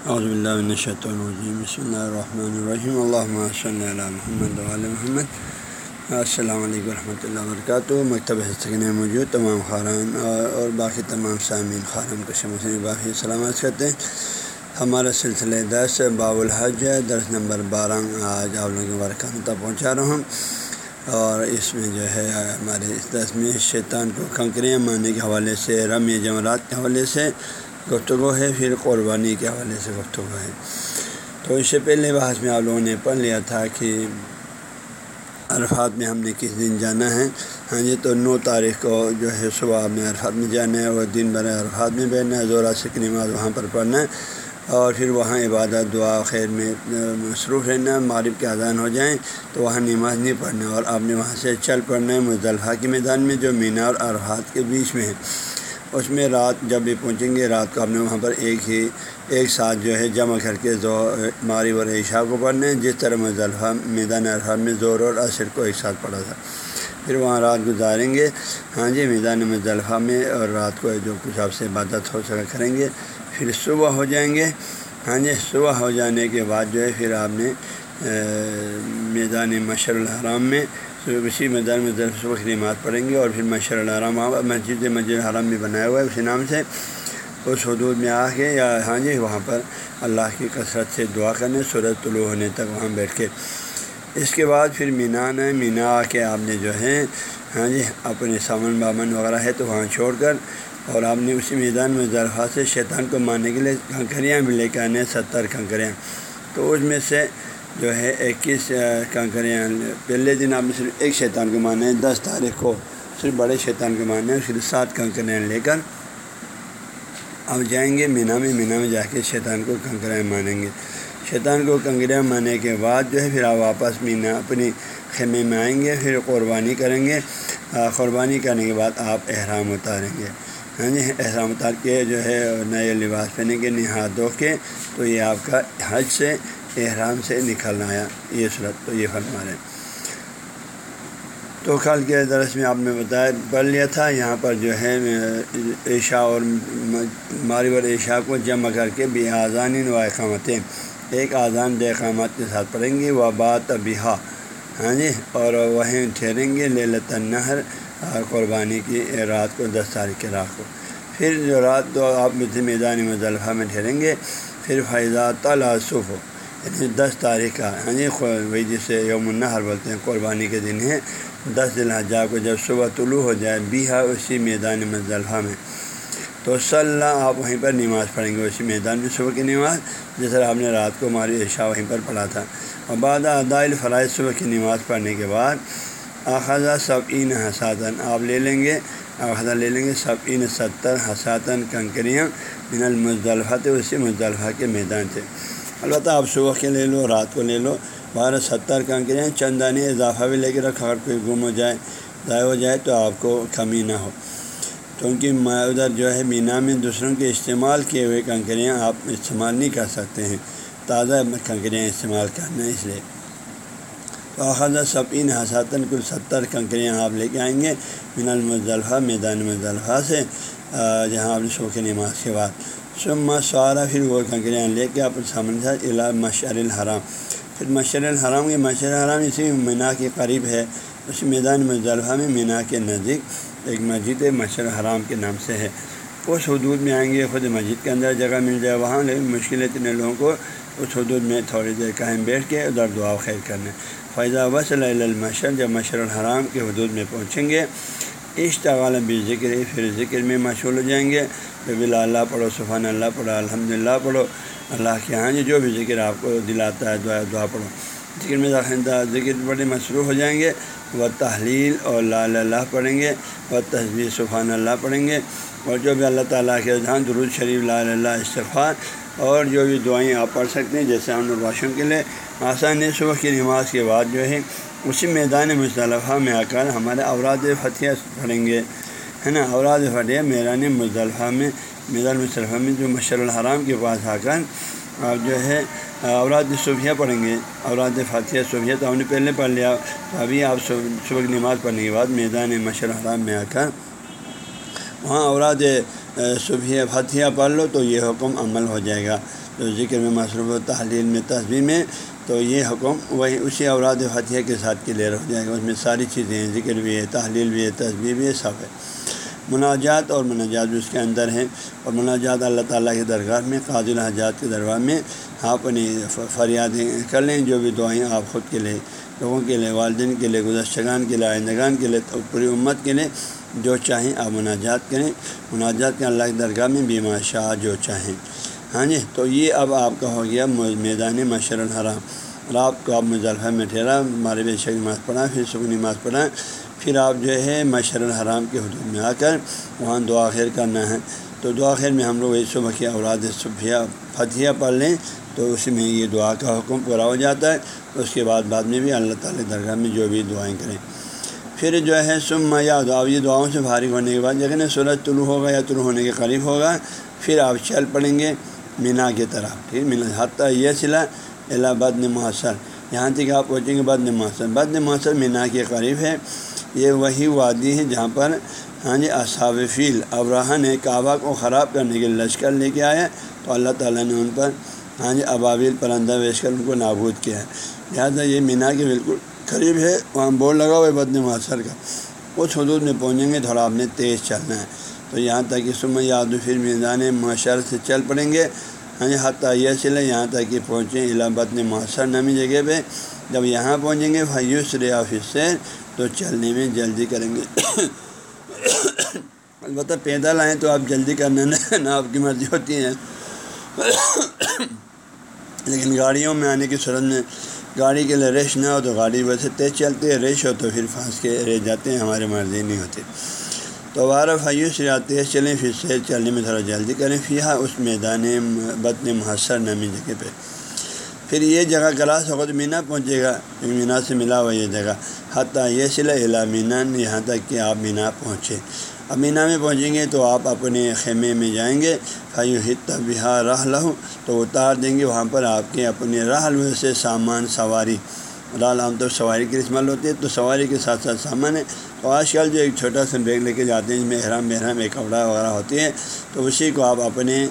الشۃ الرجیم بسم اللہ الرحمن الرحیم اللہ صلی اللہ محمد محمد. السلام علیکم ورحمۃ اللہ وبرکاتہ مکتب حسن موجود، تمام خاران اور باقی تمام سامعین خارن کو شمس باقی سلامت کرتے ہیں. ہمارا سلسلہ دس باب الحج درس نمبر بارہ. آج آپ لوگوں کے برکان تک پہنچا رہا ہوں. اور اس میں جو ہے، ہمارے اس دس میں شیطان کو کنکریاں ماننے کے حوالے سے رم جمرات کے حوالے سے گفتگو ہے، پھر قربانی کے حوالے سے گفتگو ہے۔ تو اس سے پہلے بحث میں آپ لوگوں نے پڑھ لیا تھا کہ عرفات میں ہم نے کس دن جانا ہے۔ ہاں جی تو نو تاریخ کو جو ہے صبح میں عرفات میں جانا ہے اور دن بھر عرفات میں بیٹھنا ہے زورا سے نماز وہاں پر پڑھنا ہے۔ اور پھر وہاں عبادت، دعا، خیر میں مصروف رہنا، مغرب کے اذان ہو جائیں تو وہاں نماز نہیں پڑھنا۔ اور آپ نے وہاں سے چل پڑنا ہے مضلفہ کے میدان میں جو مینار اور عرفات کے بیچ میں ہے۔ اس میں رات جب بھی پہنچیں گے، رات کو آپ نے وہاں پر ایک ہی، ایک ساتھ جو ہے جمع کر کے زو ماری و عشاء کو پڑھنے جس طرح مضلفہ میدان عرفات میں زور اور عصر کو ایک ساتھ پڑھا تھا۔ پھر وہاں رات گزاریں گے۔ ہاں جی میدان مضلفہ میں اور رات کو جو کچھ آپ سے عبادت ہو سکا کریں گے۔ پھر صبح ہو جائیں گے۔ ہاں جی صبح ہو جانے کے بعد جو ہے، پھر آپ نے میدان مشر الحرام میں اسی میدان میں صبح کی نماز پڑھیں گے اور پھر مشر الحرام مسجد مسجد حرام بھی بنایا ہوا ہے، اسی نام سے۔ اس حدود میں آ کے یا ہاں جی وہاں پر اللہ کی کثرت سے دعا کرنے سورج طلوع ہونے تک وہاں بیٹھ کے۔ اس کے بعد پھر مینان ہے مینا آ کے آپ نے جو ہے ہاں جی اپنے سامن بامن وغیرہ ہے تو وہاں چھوڑ کر اور آپ نے اسی میدان میں ذرفا سے شیطان کو مارنے کے لیے کنکریاں بھی لے کے آنے، ستر کنکریاں۔ تو اس میں سے جو ہے اکیس کنکریاں یعنی پہلے دن آپ نے صرف ایک شیطان کو مانا ہے، دس تاریخ کو صرف بڑے شیطان کو مانا ہے پھر سات کنکریاں یعنی لے کر آپ جائیں گے مینا میں مینا میں جا کے شیطان کو کنکریاں مانیں گے۔ شیطان کو کنکریاں ماننے کے بعد جو ہے پھر آپ واپس مینا اپنی خیمے میں آئیں گے، پھر قربانی کریں گے۔ قربانی کرنے کے بعد آپ احرام اتاریں گے۔ ہاں جی احرام اتار کے جو ہے نئے لباس پہنے کے نہاد دھو کے، تو یہ آپ کا حج سے احرام سے نکلنا آیا، یہ صورت تو یہ فرما رہے تو کل کے درس میں آپ نے بتایا، پڑھ لیا تھا، یہاں پر جو ہے، عشاء اور ماری اور عشاء کو جمع کر کے بھی آزان و اقامتیں، ایک آزان دے اقامات کے ساتھ پڑھیں گے وہ بات بہا ہاں جی اور وہیں ٹھہریں گے لے النحر قربانی کی رات کو، دس تاریخ کے رات کو۔ پھر جو رات تو آپ میدان مضلفہ میں ٹھہریں گے، پھر فیضا تعصف ہو دس تاریخ کا ہاں جی وہی جسے یوم النحر بولتے ہیں، قربانی کے دن ہے۔ دس دن حجا کو جب صبح طلوع ہو جائے، بیہا اسی میدان مضلفہ میں۔ تو صلی آپ وہیں پر نماز پڑھیں گے، اسی میدان میں صبح کی نماز جس طرح آپ نے رات کو ہماری عشاء وہیں پر پڑھا تھا۔ اور بعد ادا الفرائض صبح کی نماز پڑھنے کے بعد آخذہ سب این حساتن آپ لے لیں گے۔ آخذہ لے لیں گے سب این ستر حساتن کنکریاں من المضلفہ تو اسی مضلفہ کے میدان سے البتہ آپ صبح کے لے لو، رات کو لے لو۔ بارہ ستر کنکریاں چند دانے اضافہ بھی لے کے رکھا۔ اگر کوئی گم ہو جائے، ضائع ہو جائے تو آپ کو کمی نہ ہو۔ کیونکہ ادھر جو ہے، مینا میں دوسروں کے استعمال کیے ہوئے کنکریاں آپ استعمال نہیں کر سکتے ہیں۔ تازہ کنکریاں استعمال کرنا اس لیے۔ تو آخذہ سب ان حساتن کل ستر کنکریاں آپ لے کے آئیں گے۔ من المضلفہ میدان مضلفہ سے جہاں آپ نے شوق نماز کے بعد سما سوارا پھر وہ کنکریاں لے کے اپنے سامنے ساتھ الا مشر الحرام۔ پھر مشر الحرام کے مشر الحرام اسی مینا کے قریب ہے اسی میدان مضلفہ میں مینا کے نزدیک ایک مسجد مشر الحرام کے نام سے ہے۔ اس حدود میں آئیں گے، خود مسجد کے اندر جگہ مل جائے، وہاں لیکن مشکل اتنے لوگوں کو اس حدود میں تھوڑی دیر قائم بیٹھ کے ادھر دعا خیر کرنا فیضا وصل المشر جب مشر الحرام کے حدود میں پہنچیں گے، اشتغال بھی ذکر پھر ذکر میں مشغول ہو جائیں گے۔ جب اللہ پڑھو، سبحان اللہ پڑھو الحمد للہ پڑھو۔ اللہ کے ہاں جو بھی ذکر آپ کو دلاتا ہے، دعا دعا پڑھو۔ ذکر میں داخل ذکر بڑے مصروف ہو جائیں گے۔ وہ تحلیل اور لال اللہ پڑھیں گے، وہ تصویر سبحان اللہ پڑھیں گے۔ اور جو بھی اللہ تعالیٰ کے رجحان درود شریف لال اللہ استفار اور جو بھی دعائیں آپ پڑھ سکتے ہیں، جیسے ہم الباشوں کے لیے۔ آسانی صبح کی نماز کے بعد جو ہے، اسی میدان مصطلفہ میں آ کر ہمارے اوراد فتح پڑھیں گے۔ ہے نا اوراد فتح میران مصطلفہ میں میدان مصطلفہ میں جو مشر الحرام کے پاس آ کر آپ جو ہے اوراد صوفیہ پڑھیں گے اوراد فتح صوفیہ تو ہم نے پہلے پڑھ لیا تو ابھی آپ صبح کی نماز پڑھنے کے بعد میدان مشر الحرام میں آ کر وہاں اوراد صبح فتح پڑھ لو تو یہ حکم عمل ہو جائے گا۔ تو ذکر میں مصروف و تحلیل میں تصویر میں، تو یہ حکم وہی اسی اوراد فتح کے ساتھ کلیئر ہو جائے گا۔ اس میں ساری چیزیں ہیں، ذکر بھی ہے، تحلیل بھی ہے تصویر بھی ہے، سب ہے۔ مناجات اور مناجات بھی اس کے اندر ہیں اور مناجات اللہ تعالیٰ کی درگاہ میں قاضل حجات کے درگاہ میں آپ اپنی فریادیں کر لیں، جو بھی دعائیں آپ خود کے لیے، لوگوں کے لیے، والدین کے لیے، گزشتگان کے لیے، آئندگان کے لیے پوری امت کے لیے جو چاہیں آپ مناجات کریں۔ مناجات کے اللہ کی درگاہ میں بیما شاہ جو چاہیں۔ ہاں جی تو یہ اب آپ کا ہو گیا میدان مشر الحرام۔ رات کو آپ مضلفہ میں ٹھہرا ہمارے بے شک نماز پڑھا، پھر سکون نماز پڑھا پھر آپ جو ہے مشر الحرام کے حدود میں آ کر وہاں دعا خیر کرنا ہے۔ تو دعا خیر میں ہم لوگ اس صبح کی اولاد صبح فتح پڑھ لیں تو اس میں یہ دعا کا حکم پورا ہو جاتا ہے۔ اس کے بعد بعد میں بھی اللہ تعالی درگاہ میں جو بھی دعائیں کریں۔ پھر جو ہے سم یاد آپ یہ دعاؤں سے فارغ ہونے کے بعد جگہ سورج طلوع ہوگا یا طلوع ہونے کے قریب ہوگا، پھر آپ چل پڑیں گے مینا کی طرف، ٹھیک؟ مینا حتیٰ یہ سلا الہ بدن محسر یہاں تک آپ پہنچیں گے بدن محسر بدن محسر مینا کے قریب ہے۔ یہ وہی وادی ہے جہاں پر ہاں جی اصحاب فیل ابراہ نے کعبہ کو خراب کرنے کے لشکر لے کے آیا تو اللہ تعالیٰ نے ان پر ہاں جی ابابیل پرندہ بیچ کر ان کو نابود کیا ہے۔ لہٰذا یہ مینا کے بالکل قریب ہے، وہاں بورڈ لگا ہوا ہے بدن محسر کا۔ اس حدود میں پہنچیں گے تھوڑا آپ نے تیز چلنا ہے۔ تو یہاں تک کہ سم یاد پھر میدان معاشر سے چل پڑیں گے۔ ہاں جی حتیٰ یہ چلے یہاں تک کہ پہنچیں الہبت نے معاشر نامی جگہ پہ۔ جب یہاں پہنچیں گے فیوس آفس سے تو چلنے میں جلدی کریں گے۔ البتہ پیدل آئیں تو آپ جلدی کرنا نہ آپ کی مرضی ہوتی ہے لیکن گاڑیوں میں آنے کی صورت میں گاڑی کے لیے ریش نہ ہو تو گاڑی ویسے تیز چلتی ہے، ریش ہو تو پھر پھانس کے رہ جاتے ہیں ہماری مرضی نہیں ہوتی تو بارہ فیوس یا تیز چلیں، پھر سے چلنے میں تھوڑا جلدی کریں۔ پھر اس میدان بطن محسر نامی جگہ پہ۔ پھر یہ جگہ کلاس ہوگا تو مینا پہنچے گا مینا سے ملا ہوا یہ جگہ۔ حتیٰ یہ سلا الا مینا، یہاں تک کہ آپ مینا پہنچے۔ اب مینا میں پہنچیں گے تو آپ اپنے خیمے میں جائیں گے۔ فیو حت بہار راہ لہو تو اتار دیں گے وہاں پر آپ کے اپنے راہ سے سامان، سواری۔ رال عام طور سواری کی استعمال ہوتی ہے تو سواری کے ساتھ ساتھ سامان ہے۔ تو آج کل جو ایک چھوٹا سا بیگ لے کے جاتے ہیں جس میں احرام بحرام ایک کپڑا وغیرہ ہوتی ہے تو اسی کو آپ اپنے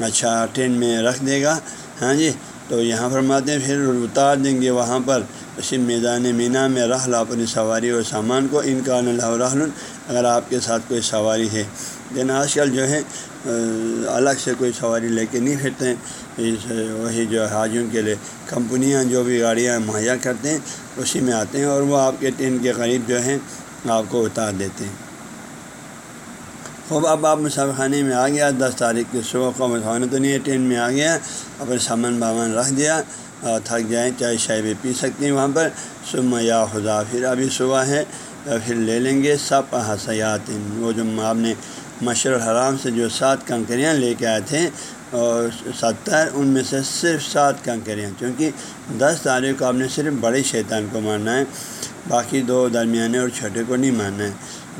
اچھا ٹرین میں رکھ دے گا۔ ہاں جی؟ تو یہاں فرماتے ہیں، پھر اتار دیں گے وہاں پر۔ اسی میدان مینا میں رہ لا اپنی سواری اور سامان کو، ان کا رحل، اگر آپ کے ساتھ کوئی سواری ہے۔ لیکن آج کل جو ہے الگ سے کوئی سواری لے کے نہیں پھرتے ہیں۔ وہی جو حاجیوں کے لیے کمپنیاں جو بھی گاڑیاں مہیا کرتے ہیں، اسی میں آتے ہیں اور وہ آپ کے ٹرین کے قریب جو ہیں، آپ کو اتار دیتے ہیں۔ خوب، اب آپ مسافر خانے میں آ گیا، دس تاریخ کی صبح کو مسافر تو نہیں ہے ٹرین میں آ گیا، اپنے سامان بامان رکھ دیا اور تھک جائیں، چائے شائے بھی پی سکتے ہیں وہاں پر۔ صبح یا خدا، پھر ابھی صبح ہے، پھر لے لیں گے سب حسیات وہ جو آپ نے مشر الحرام سے جو سات کنکریاں لے کے آئے تھے اور ستر، ان میں سے صرف سات کنکریاں کیونکہ دس تاریخ کو آپ نے صرف بڑے شیطان کو مارنا ہے، باقی دو درمیانے اور چھوٹے کو نہیں ماننا ہے۔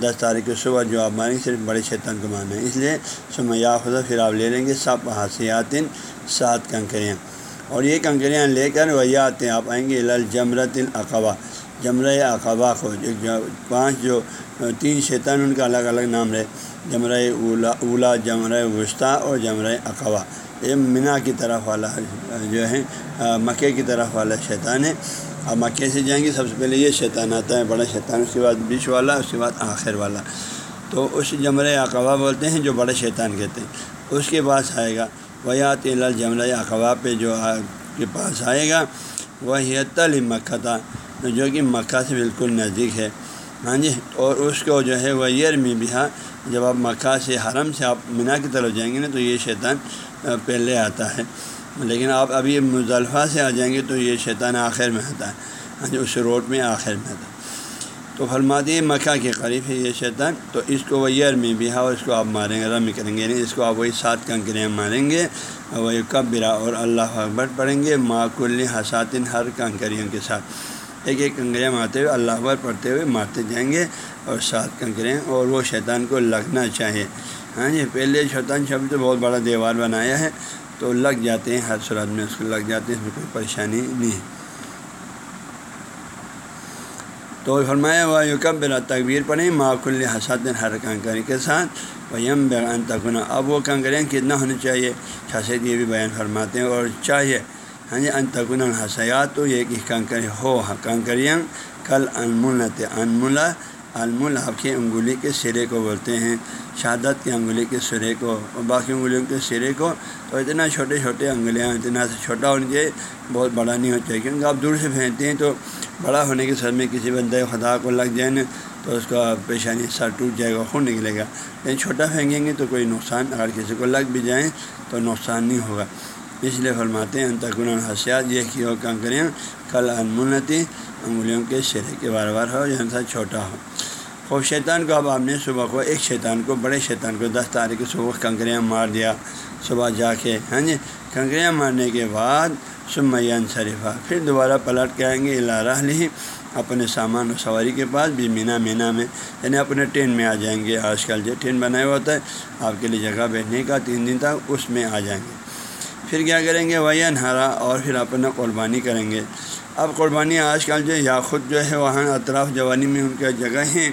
دس تاریخ کو صبح جو آپ ماریں گے، صرف بڑے شیطان کو ماننا ہے اس لیے صبح یا خدا پھر آپ لے لیں گے سب حاصیات سات کنکریاں۔ اور یہ کنکریاں لے کر وہ آتے ہیں آپ آئیں گے لل جمرت العقبہ جمرہ اقبا کو جو پانچ جو، تین شیطان، ان کا الگ الگ نام رہے۔ جمرہ اولا اولا، جمرہ وسطیٰ اور جمرہ اقوا یہ منا کی طرف والا جو ہے مکے کی طرف والا شیطان ہے اب مکے سے جائیں گے، سب سے پہلے یہ شیطان آتا ہے، بڑا شیطان، اس کے بعد بیچ والا، اس کے بعد آخر والا۔ تو اس جمرہ اقوا بولتے ہیں جو بڑے شیطان کہتے ہیں۔ اس کے پاس آئے گا۔ ویات جمرہ اقوا پہ جو کے پاس آئے گا۔ وہ یہ مکہ تھا جو کہ مکہ سے بالکل نزدیک ہے۔ ہاں جی اور اس کو جو ہے وہ یر میں جب آپ مکہ سے حرم سے آپ مینا کی طرف جائیں گے نا، تو یہ شیطان پہلے آتا ہے۔ لیکن آپ ابھی مضلفہ سے آ جائیں گے تو یہ شیطان آخر میں آتا ہے۔ ہاں جی اس روڈ میں آخر میں آتا ہے۔ تو فرماتی ہے مکہ کے قریب ہے یہ شیطان، تو اس کو وہ یر میں بھی اور اس کو آپ ماریں گے رم کریں گے۔ یعنی اس کو آپ وہی سات کنکریاں ماریں گے وہی کب برا اور اللہ اکبر پڑھیں گے۔ معقول حساتن ہر کنکریوں کے ساتھ۔ ایک ایک کنکریاں مارتے ہوئے، اللہ اکبر پڑھتے ہوئے مارتے جائیں گے اور سات کنکریں اور وہ شیطان کو لگنا چاہے۔ ہاں جی پہلے شیطان شبد بہت بڑا دیوار بنایا ہے۔ تو لگ جاتے ہیں، ہر صورت میں اس کو لگ جاتے ہیں اس میں کوئی پریشانی نہیں ہے۔ تو فرمایا ہوا یو کب تقبیر پڑھیں معقول حسات ہر کنکری کے ساتھ ویم بیان تکن اب وہ کنکریاں کتنا ہونی چاہیے۔ شاشید یہ بھی بیان فرماتے ہیں، اور چاہیے ہاں جی انتقن حسیات تو یہ کہ کنکر ہو کنکریاں کل انمولت انملا المول آپ کی انگلی کے سرے کو بولتے ہیں۔ شہادت کی انگلی کے سرے کو اور باقی انگلیوں کے سرے کو، تو اتنا چھوٹے چھوٹے انگلیاں اتنا سے چھوٹا ہونا چاہیے بہت بڑا نہیں ہونا چاہیے کیونکہ آپ دور سے پھینکتے ہیں تو بڑا ہونے کے سر میں کسی بندے خدا کو لگ جائے نا، تو اس کا پیشانی سر ٹوٹ جائے گا، خون نکلے گا۔ لیکن چھوٹا پھینکیں گے تو کوئی نقصان، اگر کسی کو لگ بھی جائیں تو نقصان نہیں ہوگا۔ اس لیے فرماتے ہیں انتقن الحسیات یہ کہ ہو کنکریاں کل انمنتی انگلیوں کے سرے کے بار بار ہو جہاں سا چھوٹا ہو۔ خوب شیطان کو اب آپ نے صبح کو، ایک شیطان کو، بڑے شیطان کو دس تاریخ کو صبح کنکریاں مار دیا، صبح جا کے ہاں جی؟ کنکریاں مارنے کے بعد سمیان شریفہ پھر دوبارہ پلٹ کے آئیں گے الارہ لی اپنے سامان و سواری کے پاس، بھی مینا مینا میں یعنی اپنے ٹرین میں آ جائیں گے۔ آج کل جو ٹرین بنایا ہوتا ہے، آپ کے لیے جگہ بیٹھنے کا تین دن تک اس میں آ جائیں گے۔ پھر کیا کریں گے؟ وین ہرا اور پھر اپنا قربانی کریں گے۔ اب قربانی آج کل جو یا خود جو ہے، وہاں اطراف جوانی میں ان کے جگہ ہیں۔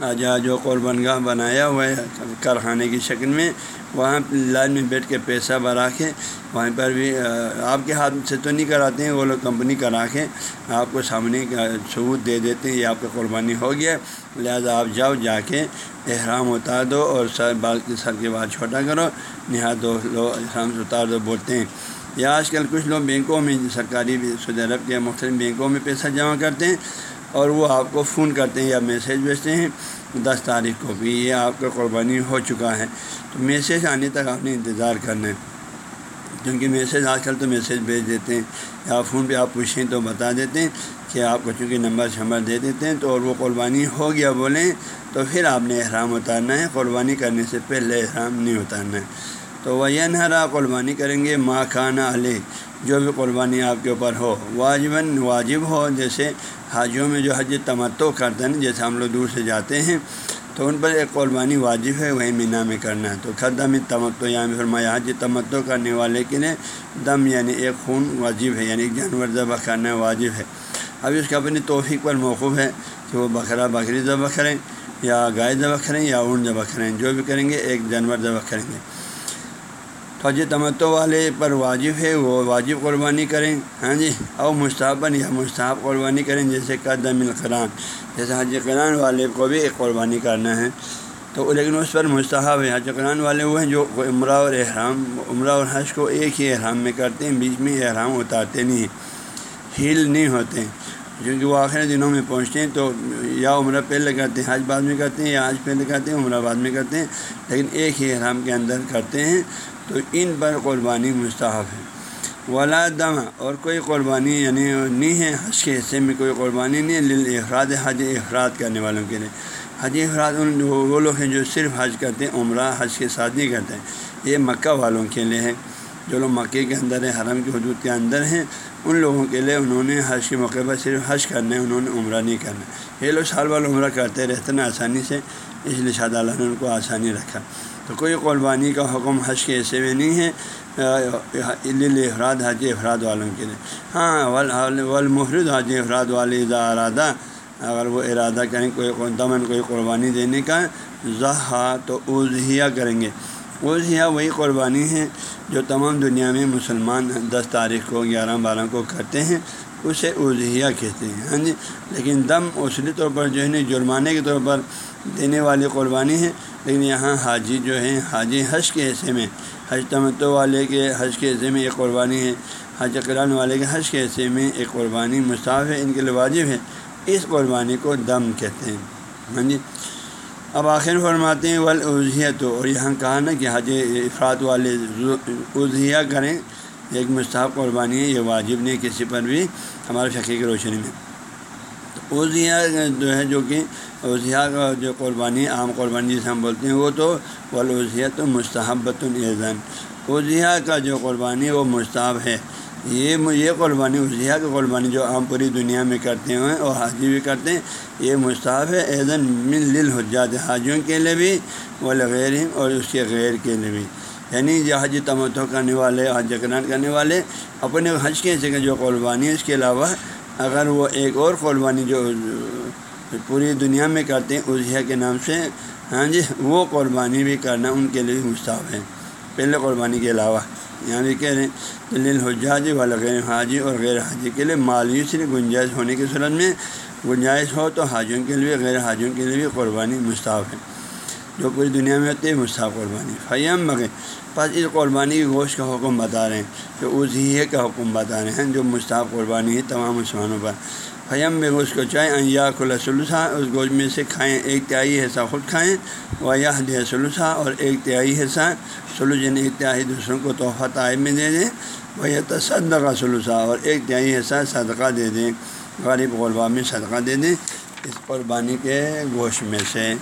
جہاں جو قربان گاہ بنایا ہوا ہے کارخانے کی شکل میں۔ وہاں لائن میں بیٹھ کے پیسہ بھرا کے وہیں پر بھی آپ کے ہاتھ سے تو نہیں کراتے ہیں، وہ لوگ کمپنی کرا کے آپ کو سامنے کا ثبوت دے دیتے ہیں، یہ آپ کا قربانی ہو گیا۔ لہٰذا آپ جاؤ، جا کے احرام اتار دو اور سر، بال کے سر کے بعد چھوٹا کرو۔ نہا دو لو احرام سے اتار دو، بولتے ہیں۔ یا آج کل کچھ لوگ بینکوں میں، سرکاری سعودی عرب کے مختلف بینکوں میں پیسہ جمع کرتے ہیں۔ اور وہ آپ کو فون کرتے ہیں یا میسیج بھیجتے ہیں، دس تاریخ کو بھی یہ آپ کا قربانی ہو چکا ہے۔ تو میسیج آنے تک آپ نے انتظار کرنا ہے۔ کیونکہ میسیج آج کل تو میسیج بھیج دیتے ہیں۔ یا فون پہ آپ پوچھیں تو بتا دیتے ہیں کہ آپ کو چونکہ نمبر شمبر دے دیتے ہیں تو اور وہ قربانی ہو گیا بولیں تو پھر آپ نے احرام اتارنا ہے۔ قربانی کرنے سے پہلے احرام نہیں اتارنا ہے۔ تو وہ یہ نہرا قربانی کریں گے ماں کھانا علی جو بھی قربانی آپ کے اوپر ہو۔ واجباً واجب ہو، جیسے حاجیوں میں جو حج تمتو کرتے ہیں جیسے ہم لوگ دور سے جاتے ہیں، تو ان پر ایک قربانی واجب ہے وہی مینا میں کرنا ہے۔ تو خدم تمتو یعنی فرمایا حج تمتو کرنے والے کے لیے دم یعنی ایک خون واجب ہے یعنی ایک جانور ذبح کرنا واجب ہے۔ ابھی اس کا اپنی توفیق پر موقف ہے کہ وہ بکرا بکری ذبح کریں، یا گائے ذبح کریں، یا اون ذبح کریں، جو بھی کریں گے، ایک جانور ذبح کریں گے۔ حج جی تمتو والے پر واجب ہے، وہ واجب قربانی کریں۔ ہاں جی؟ اور مستحبن یا مستحب قربانی کریں، جیسے قدم القرآن جیسے حج قرآن والے کو بھی ایک قربانی کرنا ہے۔ تو لیکن اس پر مستحب ہے حج قرآن والے وہ ہیں جو عمرہ اور احرام، عمرہ اور حج کو ایک ہی احرام میں کرتے ہیں، بیچ میں احرام اتارتے نہیں ہیں، ہیل نہیں ہوتے۔ ہیں کیونکہ وہ آخر دنوں میں پہنچتے ہیں تو یا عمرہ پہلے کرتے ہیں، حج بعد میں کرتے ہیں یا حج پہلے کرتے ہیں، عمرہ بعد میں کرتے ہیں، لیکن ایک ہی احرام کے اندر کرتے ہیں۔ تو ان پر قربانی مستحب ہے۔ ولا دم، اور کوئی قربانی یعنی نہیں ہے، حج کے حصے میں کوئی قربانی نہیں ہے افراد حج افراد کرنے والوں کے لیے۔ حج افراد ان وہ لوگ ہیں جو صرف حج کرتے ہیں، عمرہ حج کے ساتھ نہیں کرتے۔ ہیں یہ مکہ والوں کے لیے ہے۔ جو لوگ مکے کے اندر ہیں، حرم کی حدود کے اندر ہیں، ان لوگوں کے لیے انہوں نے حج کے موقع پر صرف حج کرنا ہے، انہوں نے عمرہ نہیں کرنا۔ یہ لوگ سال بال عمرہ کرتے رہتے ہیں، آسانی سے، اس لیے شاد اللہ نے ان کو آسانی رکھا۔ تو کوئی قربانی کا حکم حج کے حصے میں نہیں ہے افراد حج افراد والوں کے لیے۔ ہاں ولمحرد حج افراد والے ارادہ، اگر وہ ارادہ کریں، کوئی دمن کوئی قربانی دینے کا زحا تو اوزیا کریں گے۔ اوزیا وہی قربانی ہے جو تمام دنیا میں مسلمان دس تاریخ کو، گیارہ، بارہ کو کرتے ہیں، اسے اوزیا کہتے ہیں۔ ہاں جی؟ لیکن دم اصلی طور پر جو ہے نا، جرمانے کے طور پر دینے والی قربانی ہے لیکن یہاں حاجی جو ہیں، حاجی حج کے حصے میں، حج تمتو والے کے حج کے حصے میں ایک قربانی ہے، حج اکران والے کے حج کے حصے میں ایک قربانی مصطاف ہے، ان کے لیے واجب ہے۔ اس قربانی کو دم کہتے ہیں۔ ہاں جی؟ اب آخر فرماتے ہیں، ول تو اور یہاں کہا نا کہ حج افراد والے عضیہ کریں، ایک مستحب قربانی ہے، یہ واجب نہیں کسی پر بھی، ہمارے فقی کی روشنی میں۔ اوزیا جو ہے، جو کہ اوزیا کا جو قربانی، عام قربانی جسے ہم بولتے ہیں، وہ تو ولوزیہ تو مستحبۃ الزن اوزیا کا جو قربانی وہ مستحب ہے۔ یہ یہ قربانی اوزیا کی قربانی جو عام پوری دنیا میں کرتے ہیں اور حاجی بھی کرتے ہیں، یہ مستحب ہے ایزن من للحجات حاجیوں کے لیے بھی ولغیر اور اس کے غیر کے لیے بھی۔ یعنی جو حج تمتو کرنے والے حج اقران کرنے والے اپنے حج کے حصے جو قربانی ہے، اس کے علاوہ اگر وہ ایک اور قربانی جو پوری دنیا میں کرتے ہیں اضحیہ کے نام سے ہاں جی وہ قربانی بھی کرنا ان کے لیے مستعب ہے۔ پہلے قربانی کے علاوہ۔ یعنی یہاں بھی کہہ رہے ہیں دلیل حجاجی والا غیر حاجی اور غیر حاجی کے لیے مالی سے گنجائش ہونے کی صورت میں گنجائش ہو تو حاجیوں کے لیے غیر حاجیوں کے لیے بھی قربانی مستعب ہے۔ جو پوری دنیا میں ہوتی ہے مستعب قربانی۔ فیم مغے بس اس قربانی کی گوشت کا حکم بتا رہے ہیں۔ کہ اسی کا حکم بتا رہے ہیں جو مستعب قربانی ہے تمام مسلمانوں پر۔ فیم میں گوشت کو چاہے انیا کھلا سلسہ اس گوشت میں سے کھائیں، ایک تہائی حصہ خود کھائیں، و یہ دیا سلسہ اور ایک تہائی حصہ سلو جن یعنی ایک تہائی دوسروں کو تحفہ طائب میں دے دیں وہ یہ تصدقہ سلسہ اور ایک تہائی حصہ صدقہ دے دیں، غریب غلبہ میں صدقہ دے دیں اس قربانی کے گوشت میں سے۔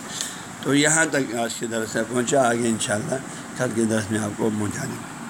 تو یہاں تک آج کی درس پہنچا، آگے انشاءاللہ کل کے درس میں آپ کو پہنچا دیں۔